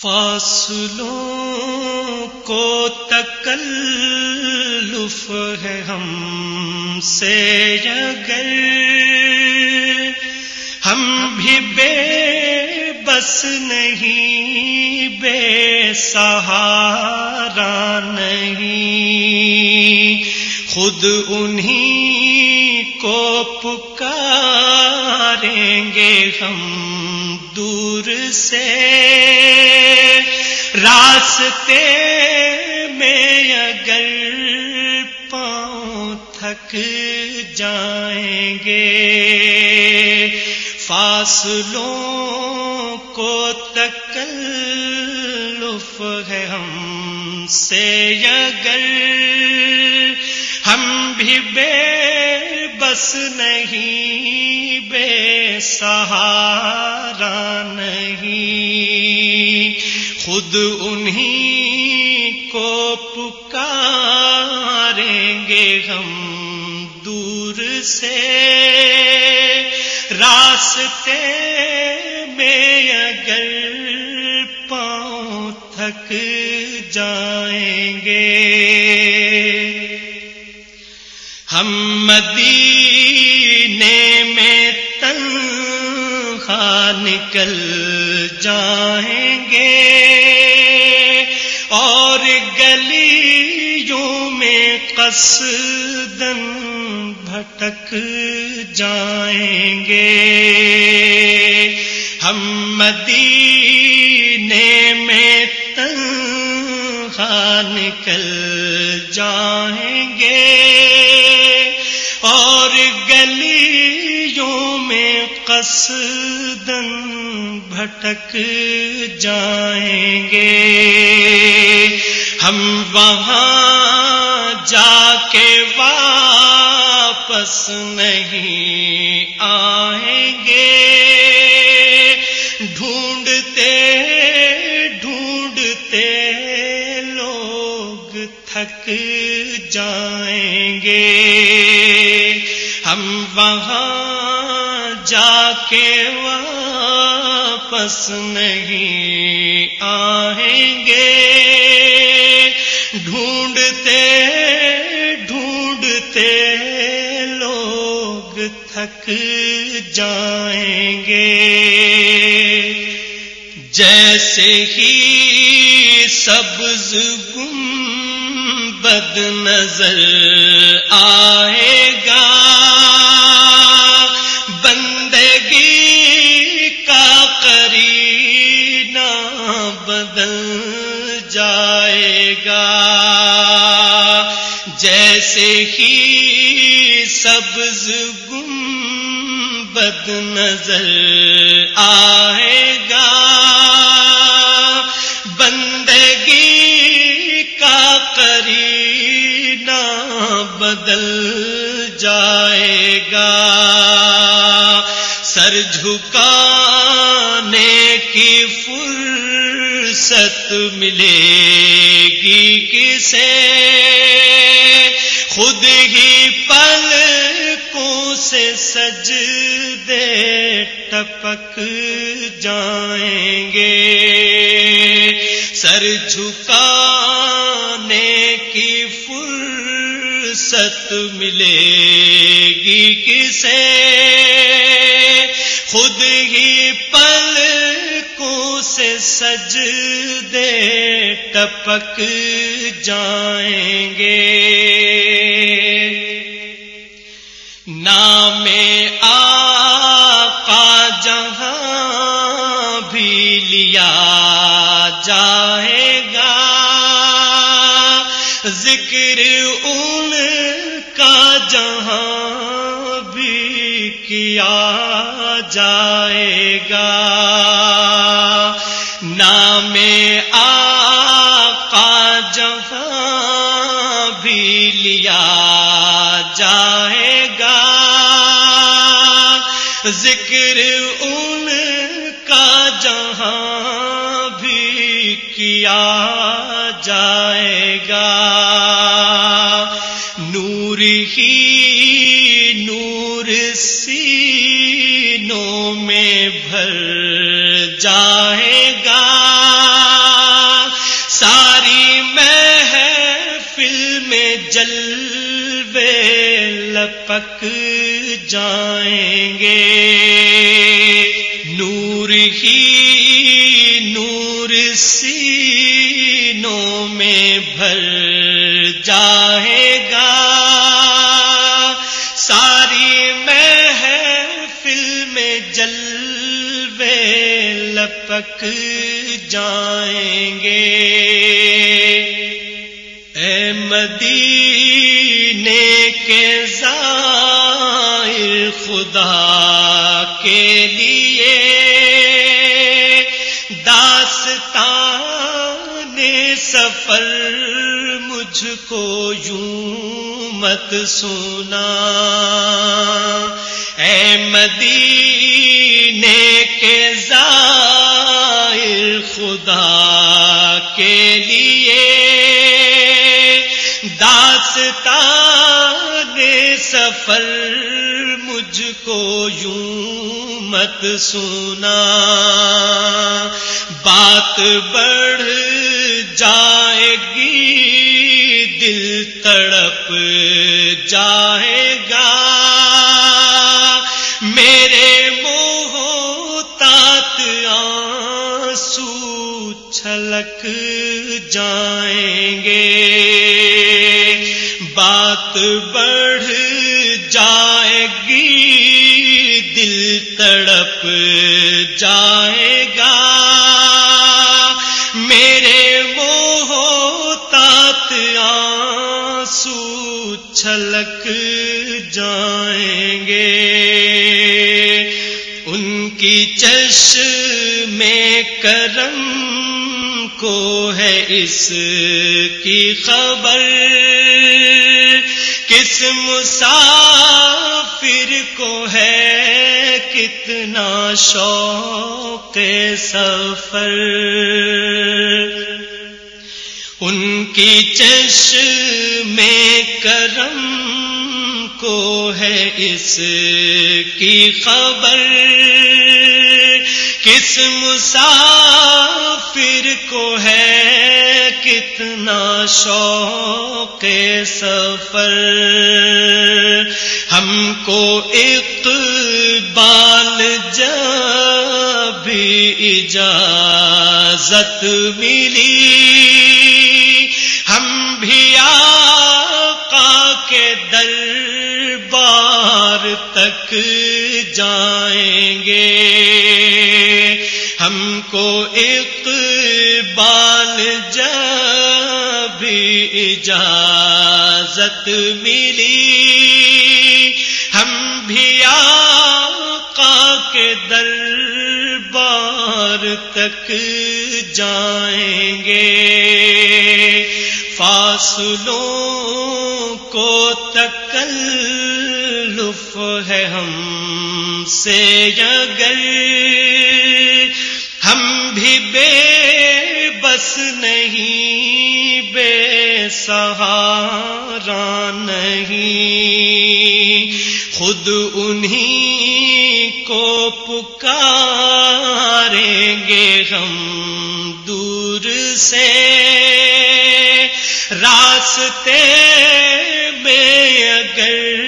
فاصلوں کو تکلف ہے ہم سے اگر ہم بھی بے بس نہیں، بے سہارا نہیں۔ خود انہیں کو پکاریں گے ہم دور سے۔ تھک جائیں گے۔ فاصلوں کو تکلف ہے ہم سے اگر ہم بھی بے بس نہیں، بے سہارا نہیں۔ خود انہیں کو سے راستے میں اگر پاؤں تھک جائیں گے۔ ہم مدینے میں تنخا نکل جائیں گے۔ قصدن بھٹک جائیں گے۔ ہم مدینے میں تنخا نکل جائیں گے اور گلیوں میں قصدن بھٹک جائیں گے۔ ہم وہاں واپس نہیں آئیں گے۔ ڈھونڈتے ڈھونڈتے لوگ تھک جائیں گے۔ ہم وہاں جا کے واپس نہیں آئیں تھک جائیں گے۔ جیسے ہی سبز گم بد نظر آئے گا، بندگی کا کرینا بدل جائے گا۔ جیسے ہی سبز گم بد نظر آئے گا۔ بندگی کا کرینا بدل جائے گا۔ سر جھکانے کی فرصت ملے گی کسے؟ خود ہی ٹپک جائیں گے۔ سر جھکانے کی فرصت ملے گی کسے۔ خود ہی پل کو سے سج دے ٹپک جائیں گے۔ جائے گا۔ ذکر ان کا جہاں بھی کیا جائے گا۔ نام آقا جہاں بھی لیا جائے گا۔ ذکر نور ہی نور سینوں میں بھر جائے گا۔ ساری میں ہے فلم جلوے لپک جائیں گے۔ نور ہی نور سینوں میں بھر جائے لپک جائیں گے۔ اے مدینے کے زائر خدا کے لیے داستان سفر مجھ کو یوں مت سنا۔ اے مدینے خدا کے لیے داستان سفر مجھ کو یوں مت سنا بات بڑھ جائے گی، دل تڑپ جائے جائیں گے۔ بات بڑھ جائے گی، دل تڑپ جائے گا۔ میرے موہ تات آنسو چھلک جائیں گے۔ ان کی چش میں کرم کو ہے اس کی خبر کس مسافر کو ہے کتنا شوق سفر ان کی چش میں کرم کو ہے اس کی خبر کس مسافر کو ہے کتنا شوق سفر۔ ہم کو اقبال جب اجازت ملی۔ ہم کو اقبال جب اجازت ملی، ہم بھی آقا کے دربار تک جائیں گے۔ فاصلوں کو تکلف ہے ہم سے، اگر بے سہارا نہیں۔ خود انہیں کو پکاریں گے ہم دور سے۔ راستے میں اگر